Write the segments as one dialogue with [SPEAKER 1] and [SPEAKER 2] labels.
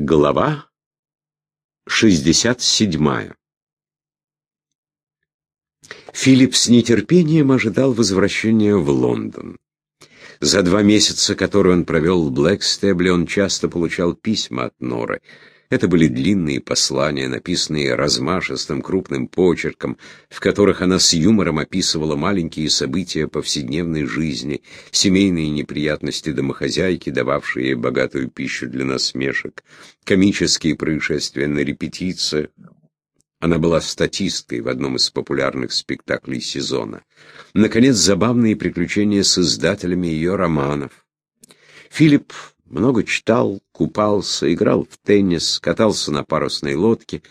[SPEAKER 1] Глава 67 Филипп с нетерпением ожидал возвращения в Лондон. За два месяца, которые он провел в Блэкстебле, он часто получал письма от Норы — это были длинные послания, написанные размашистым крупным почерком, в которых она с юмором описывала маленькие события повседневной жизни, семейные неприятности домохозяйки, дававшие ей богатую пищу для насмешек, комические происшествия на репетициях. Она была статисткой в одном из популярных спектаклей сезона. Наконец, забавные приключения с издателями ее романов. Филипп много читал, купался, играл в теннис, катался на парусной лодке.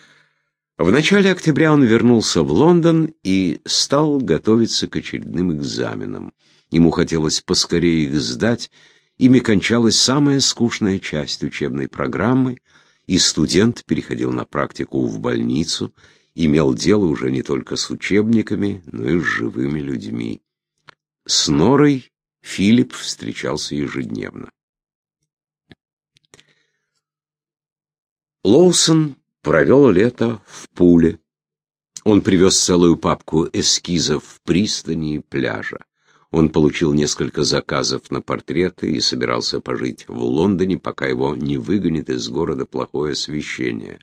[SPEAKER 1] В начале октября он вернулся в Лондон и стал готовиться к очередным экзаменам. Ему хотелось поскорее их сдать, ими кончалась самая скучная часть учебной программы, и студент переходил на практику в больницу, имел дело уже не только с учебниками, но и с живыми людьми. С Норой Филипп встречался ежедневно. Лоусон провел лето в Пуле. Он привез целую папку эскизов пристани и пляжа. Он получил несколько заказов на портреты и собирался пожить в Лондоне, пока его не выгонит из города плохое освещение.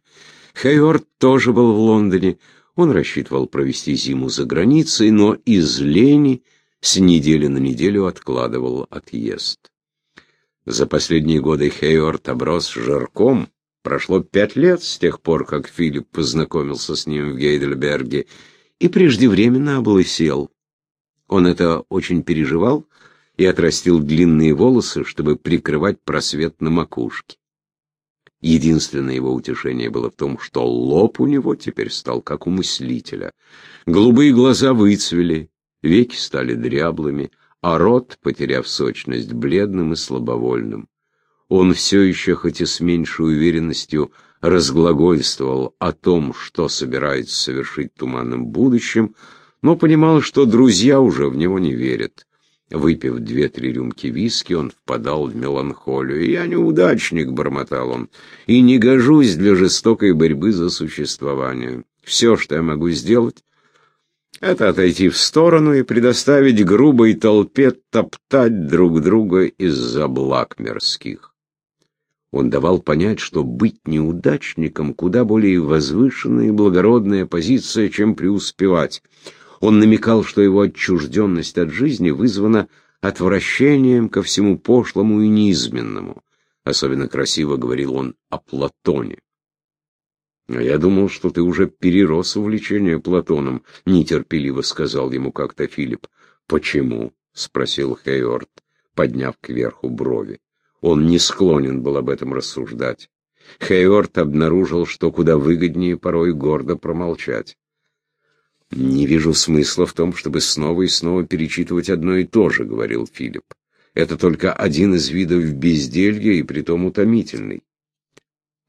[SPEAKER 1] Хейворд тоже был в Лондоне. Он рассчитывал провести зиму за границей, но из лени с недели на неделю откладывал отъезд. За последние годы Хейворд оброс жирком, Прошло пять лет с тех пор, как Филипп познакомился с ним в Гейдельберге, и преждевременно облысел. Он это очень переживал и отрастил длинные волосы, чтобы прикрывать просвет на макушке. Единственное его утешение было в том, что лоб у него теперь стал как у мыслителя. Голубые глаза выцвели, веки стали дряблыми, а рот, потеряв сочность, бледным и слабовольным. Он все еще, хоть и с меньшей уверенностью, разглагольствовал о том, что собирается совершить в туманном будущем, но понимал, что друзья уже в него не верят. Выпив две-три рюмки виски, он впадал в меланхолию. «Я неудачник», — бормотал он, — «и не гожусь для жестокой борьбы за существование. Все, что я могу сделать, это отойти в сторону и предоставить грубой толпе топтать друг друга из-за благ мирских». Он давал понять, что быть неудачником куда более возвышенная и благородная позиция, чем преуспевать. Он намекал, что его отчужденность от жизни вызвана отвращением ко всему пошлому и низменному. Особенно красиво говорил он о Платоне. «А я думал, что ты уже перерос увлечение Платоном», — нетерпеливо сказал ему как-то Филипп. «Почему?» — спросил Хейорд, подняв кверху брови. Он не склонен был об этом рассуждать. Хейворд обнаружил, что куда выгоднее порой гордо промолчать. «Не вижу смысла в том, чтобы снова и снова перечитывать одно и то же», — говорил Филипп. «Это только один из видов безделья и притом утомительный.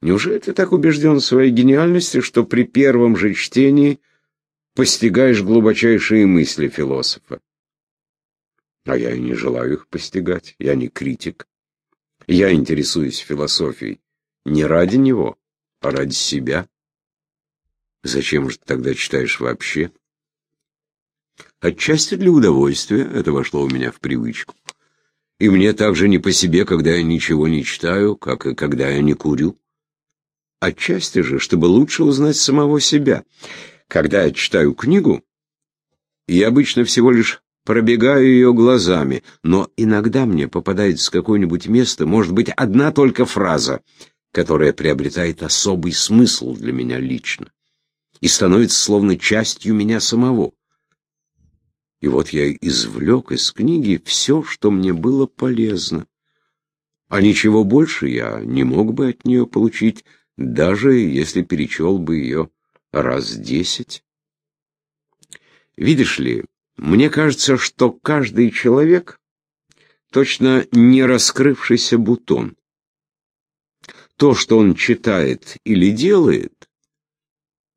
[SPEAKER 1] Неужели ты так убежден в своей гениальности, что при первом же чтении постигаешь глубочайшие мысли философа?» «А я и не желаю их постигать, я не критик». Я интересуюсь философией не ради него, а ради себя. Зачем же ты тогда читаешь вообще? Отчасти для удовольствия, это вошло у меня в привычку. И мне также не по себе, когда я ничего не читаю, как и когда я не курю. Отчасти же, чтобы лучше узнать самого себя. Когда я читаю книгу, я обычно всего лишь пробегаю ее глазами, но иногда мне попадается какое-нибудь место, может быть, одна только фраза, которая приобретает особый смысл для меня лично и становится словно частью меня самого. И вот я извлек из книги все, что мне было полезно. А ничего больше я не мог бы от нее получить, даже если перечел бы ее раз десять. Видишь ли, мне кажется, что каждый человек точно не раскрывшийся бутон. То, что он читает или делает,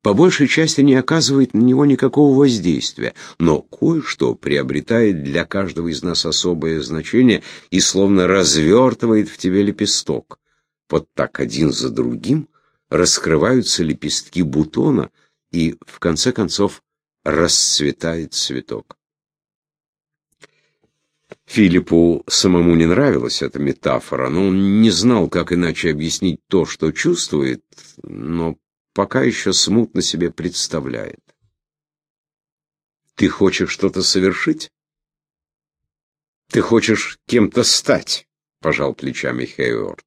[SPEAKER 1] по большей части не оказывает на него никакого воздействия, но кое-что приобретает для каждого из нас особое значение и словно развертывает в тебе лепесток. Вот так один за другим раскрываются лепестки бутона, и, в конце концов, расцветает цветок. Филиппу самому не нравилась эта метафора, но он не знал, как иначе объяснить то, что чувствует, но пока еще смутно себе представляет. Ты хочешь что-то совершить? Ты хочешь кем-то стать, пожал плечами Хейворд.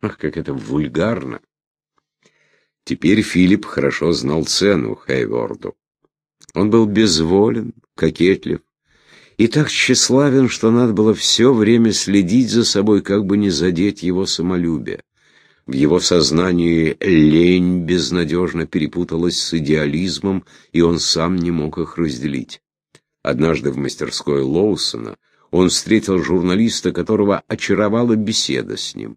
[SPEAKER 1] Ах, как это вульгарно. Теперь Филипп хорошо знал цену Хейворду. Он был безволен, кокетлив и так тщеславен, что надо было все время следить за собой, как бы не задеть его самолюбие. В его сознании лень безнадежно перепуталась с идеализмом, и он сам не мог их разделить. Однажды в мастерской Лоусона он встретил журналиста, которого очаровала беседа с ним.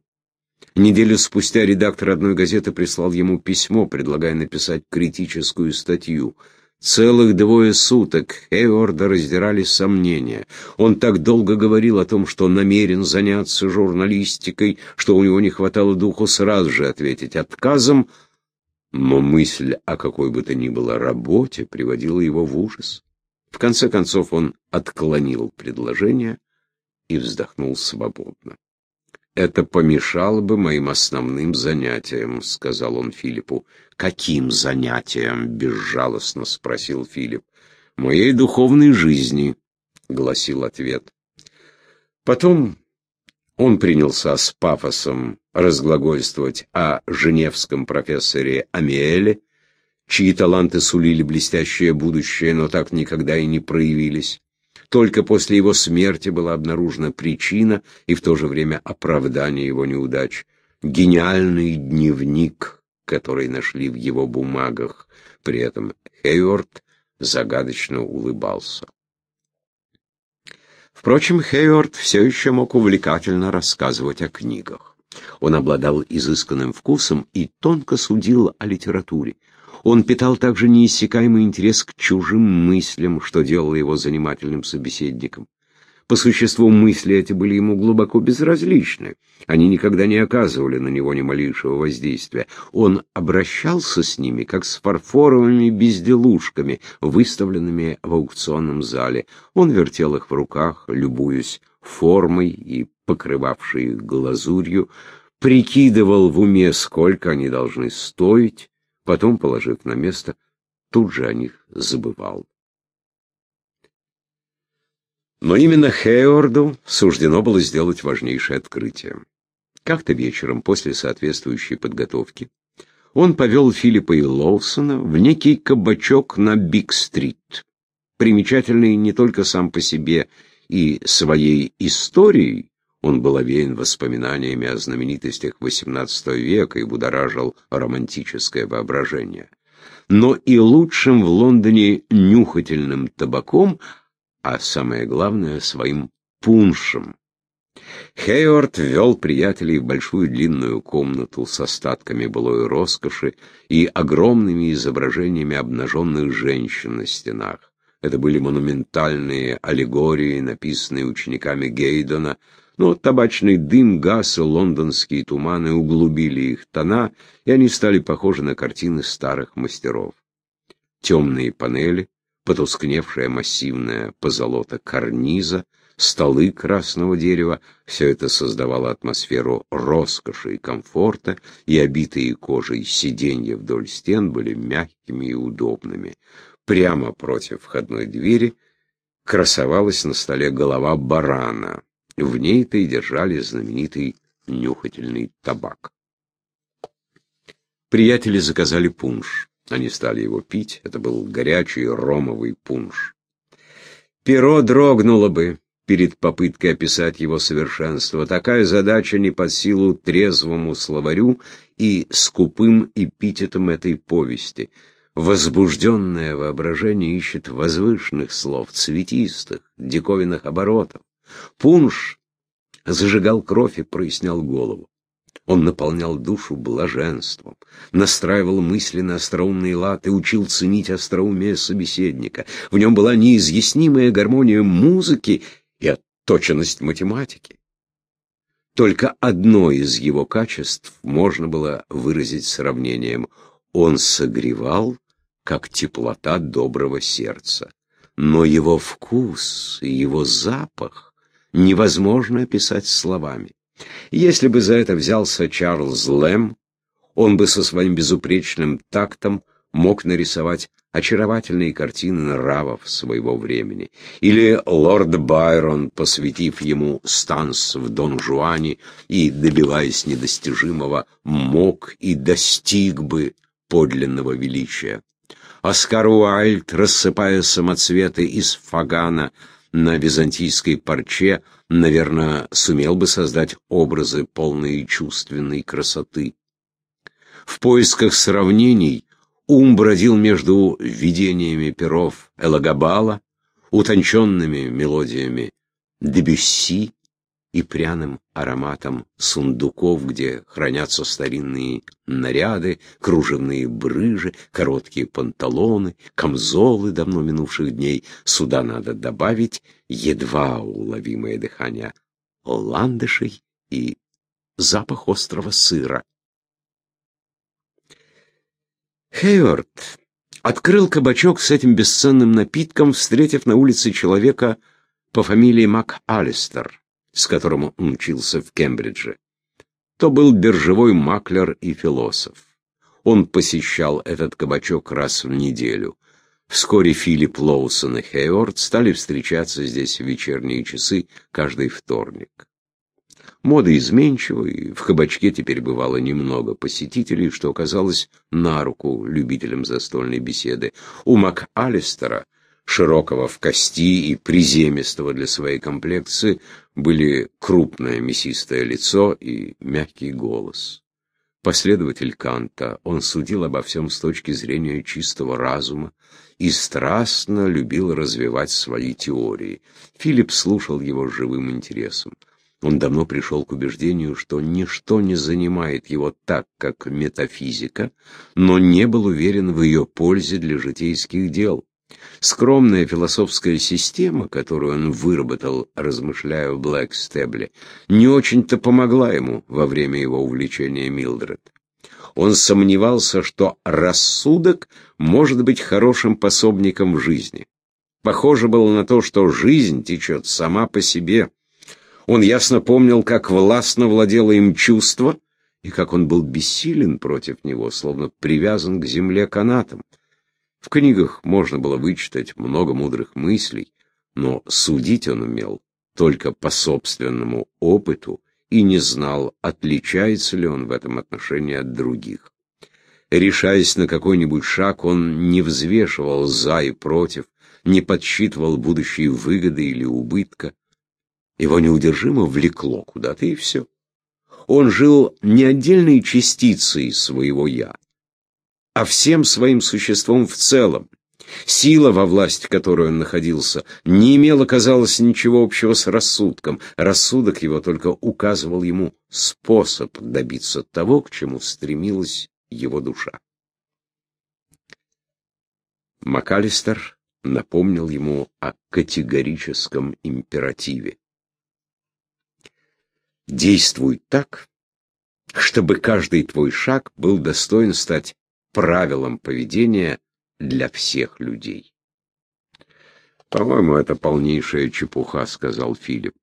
[SPEAKER 1] Неделю спустя редактор одной газеты прислал ему письмо, предлагая написать критическую статью – Целых двое суток Хейворда раздирали сомнения. Он так долго говорил о том, что намерен заняться журналистикой, что у него не хватало духу сразу же ответить отказом, но мысль о какой бы то ни было работе приводила его в ужас. В конце концов он отклонил предложение и вздохнул свободно. «Это помешало бы моим основным занятиям», — сказал он Филиппу. «Каким занятиям?» — безжалостно спросил Филипп. «Моей духовной жизни», — гласил ответ. Потом он принялся с пафосом разглагольствовать о женевском профессоре Амиэле, чьи таланты сулили блестящее будущее, но так никогда и не проявились. Только после его смерти была обнаружена причина и в то же время оправдание его неудач. Гениальный дневник, который нашли в его бумагах. При этом Хейворд загадочно улыбался. Впрочем, Хейворд все еще мог увлекательно рассказывать о книгах. Он обладал изысканным вкусом и тонко судил о литературе. Он питал также неиссякаемый интерес к чужим мыслям, что делало его занимательным собеседником. По существу мысли эти были ему глубоко безразличны. Они никогда не оказывали на него ни малейшего воздействия. Он обращался с ними, как с фарфоровыми безделушками, выставленными в аукционном зале. Он вертел их в руках, любуясь формой и покрывавшей их глазурью, прикидывал в уме, сколько они должны стоить, Потом, положив на место, тут же о них забывал. Но именно Хейорду суждено было сделать важнейшее открытие. Как-то вечером, после соответствующей подготовки, он повел Филиппа и Лоусона в некий кабачок на Биг-стрит, примечательный не только сам по себе и своей историей, он был овеян воспоминаниями о знаменитостях XVIII века и будоражил романтическое воображение. Но и лучшим в Лондоне нюхательным табаком, а самое главное, своим пуншем. Хейвард ввел приятелей в большую длинную комнату с остатками былой роскоши и огромными изображениями обнаженных женщин на стенах. Это были монументальные аллегории, написанные учениками Гейдона, но табачный дым, газ и лондонские туманы углубили их тона, и они стали похожи на картины старых мастеров. Темные панели, потускневшая массивная позолота карниза, столы красного дерева — все это создавало атмосферу роскоши и комфорта, и обитые кожей сиденья вдоль стен были мягкими и удобными. Прямо против входной двери красовалась на столе голова барана — в ней-то и держали знаменитый нюхательный табак. Приятели заказали пунш. Они стали его пить. Это был горячий ромовый пунш. Перо дрогнуло бы перед попыткой описать его совершенство. Такая задача не под силу трезвому словарю и скупым эпитетом этой повести. Возбужденное воображение ищет возвышенных слов, цветистых, диковинных оборотов. Пунш зажигал кровь и прояснял голову. Он наполнял душу блаженством, настраивал мысли на остроумный лад и учил ценить остроумие собеседника. В нем была неизъяснимая гармония музыки и отточенность математики. Только одно из его качеств можно было выразить сравнением. Он согревал, как теплота доброго сердца. Но его вкус и его запах невозможно описать словами. Если бы за это взялся Чарльз Лэм, он бы со своим безупречным тактом мог нарисовать очаровательные картины нравов своего времени. Или лорд Байрон, посвятив ему станс в Дон Жуане и, добиваясь недостижимого, мог и достиг бы подлинного величия. Оскар Уайльд, рассыпая самоцветы из фагана на византийской парче, наверное, сумел бы создать образы, полные чувственной красоты. В поисках сравнений ум бродил между видениями перов Элагабала, утонченными мелодиями Дебюсси и пряным ароматом сундуков, где хранятся старинные наряды, кружевные брыжи, короткие панталоны, камзолы давно минувших дней. Сюда надо добавить едва уловимое дыхание ландышей и запах острого сыра. Хейвард открыл кабачок с этим бесценным напитком, встретив на улице человека по фамилии МакАлистер с которым он учился в Кембридже. То был биржевой маклер и философ. Он посещал этот кабачок раз в неделю. Вскоре Филипп Лоусон и Хейворд стали встречаться здесь в вечерние часы каждый вторник. Мода изменчива, и в кабачке теперь бывало немного посетителей, что оказалось на руку любителям застольной беседы. У МакАлистера широкого в кости и приземистого для своей комплекции, были крупное мясистое лицо и мягкий голос. Последователь Канта, он судил обо всем с точки зрения чистого разума и страстно любил развивать свои теории. Филипп слушал его с живым интересом. Он давно пришел к убеждению, что ничто не занимает его так, как метафизика, но не был уверен в ее пользе для житейских дел. Скромная философская система, которую он выработал, размышляя в Блэкстебле, не очень-то помогла ему во время его увлечения Милдред. Он сомневался, что рассудок может быть хорошим пособником в жизни. Похоже было на то, что жизнь течет сама по себе. Он ясно помнил, как властно владело им чувство, и как он был бессилен против него, словно привязан к земле канатом. В книгах можно было вычитать много мудрых мыслей, но судить он умел только по собственному опыту и не знал, отличается ли он в этом отношении от других. Решаясь на какой-нибудь шаг, он не взвешивал за и против, не подсчитывал будущие выгоды или убытка. Его неудержимо влекло куда-то, и все. Он жил не отдельной частицей своего «я», а всем своим существом в целом. Сила, во власти которой он находился, не имела, казалось, ничего общего с рассудком. Рассудок его только указывал ему способ добиться того, к чему стремилась его душа. МакАлистер напомнил ему о категорическом императиве. «Действуй так, чтобы каждый твой шаг был достоин стать правилам поведения для всех людей. «По-моему, это полнейшая чепуха», — сказал Филипп.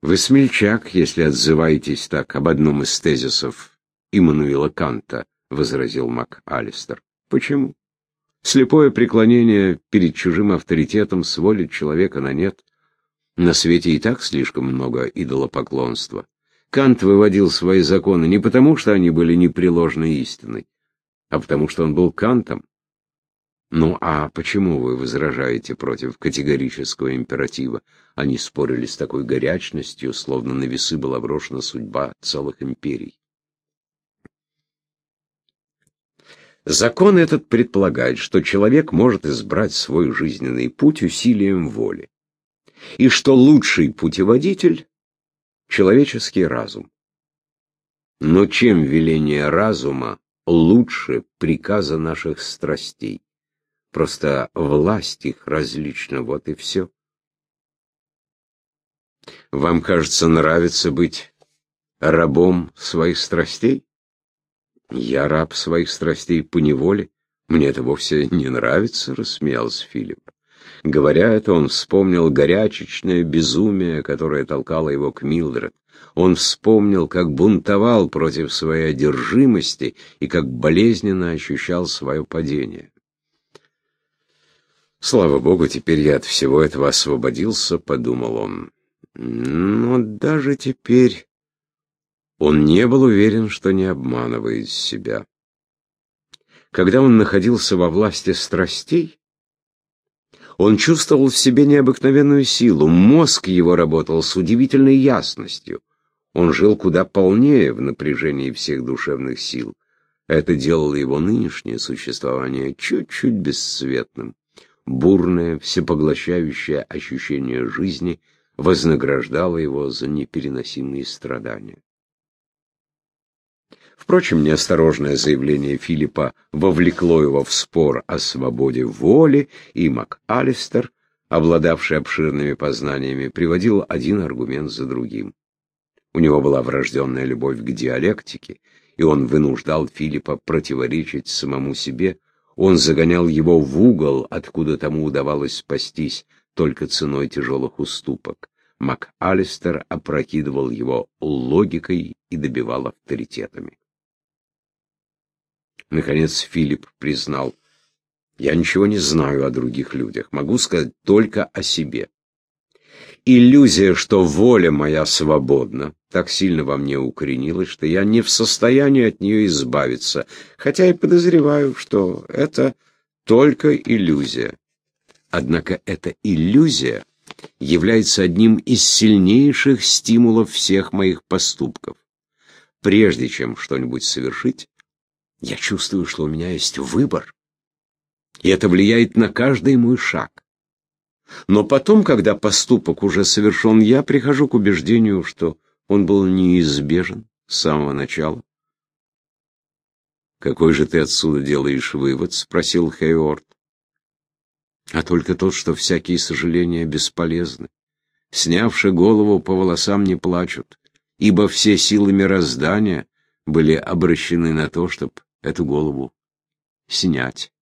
[SPEAKER 1] «Вы смельчак, если отзываетесь так об одном из тезисов Иммануила Канта», — возразил Мак Алистер. «Почему? Слепое преклонение перед чужим авторитетом сводит человека на нет. На свете и так слишком много идолопоклонства. Кант выводил свои законы не потому, что они были непреложной истиной, а потому что он был Кантом. Ну а почему вы возражаете против категорического императива? Они спорили с такой горячностью, словно на весы была брошена судьба целых империй. Закон этот предполагает, что человек может избрать свой жизненный путь усилием воли, и что лучший путеводитель — человеческий разум. Но чем веление разума лучше приказа наших страстей. Просто власть их различна, вот и все. Вам, кажется, нравится быть рабом своих страстей? Я раб своих страстей по неволе. Мне это вовсе не нравится, рассмеялся Филипп. Говоря это, он вспомнил горячечное безумие, которое толкало его к Милдред. Он вспомнил, как бунтовал против своей одержимости и как болезненно ощущал свое падение. «Слава Богу, теперь я от всего этого освободился», — подумал он. Но даже теперь он не был уверен, что не обманывает себя. Когда он находился во власти страстей, он чувствовал в себе необыкновенную силу, мозг его работал с удивительной ясностью. Он жил куда полнее в напряжении всех душевных сил. Это делало его нынешнее существование чуть-чуть бесцветным. Бурное, всепоглощающее ощущение жизни вознаграждало его за непереносимые страдания. Впрочем, неосторожное заявление Филиппа вовлекло его в спор о свободе воли, и МакАлистер, обладавший обширными познаниями, приводил один аргумент за другим. У него была врожденная любовь к диалектике, и он вынуждал Филиппа противоречить самому себе, он загонял его в угол, откуда тому удавалось спастись, только ценой тяжелых уступок. МакАлистер опрокидывал его логикой и добивал авторитетами. Наконец Филипп признал, «Я ничего не знаю о других людях, могу сказать только о себе. Иллюзия, что воля моя свободна, так сильно во мне укоренилась, что я не в состоянии от нее избавиться, хотя и подозреваю, что это только иллюзия. Однако эта иллюзия является одним из сильнейших стимулов всех моих поступков. Прежде чем что-нибудь совершить, я чувствую, что у меня есть выбор, и это влияет на каждый мой шаг. Но потом, когда поступок уже совершен, я прихожу к убеждению, что он был неизбежен с самого начала. «Какой же ты отсюда делаешь вывод?» — спросил Хейорд. «А только тот, что всякие сожаления бесполезны. Снявши голову, по волосам не плачут, ибо все силы мироздания были обращены на то, чтобы эту голову снять.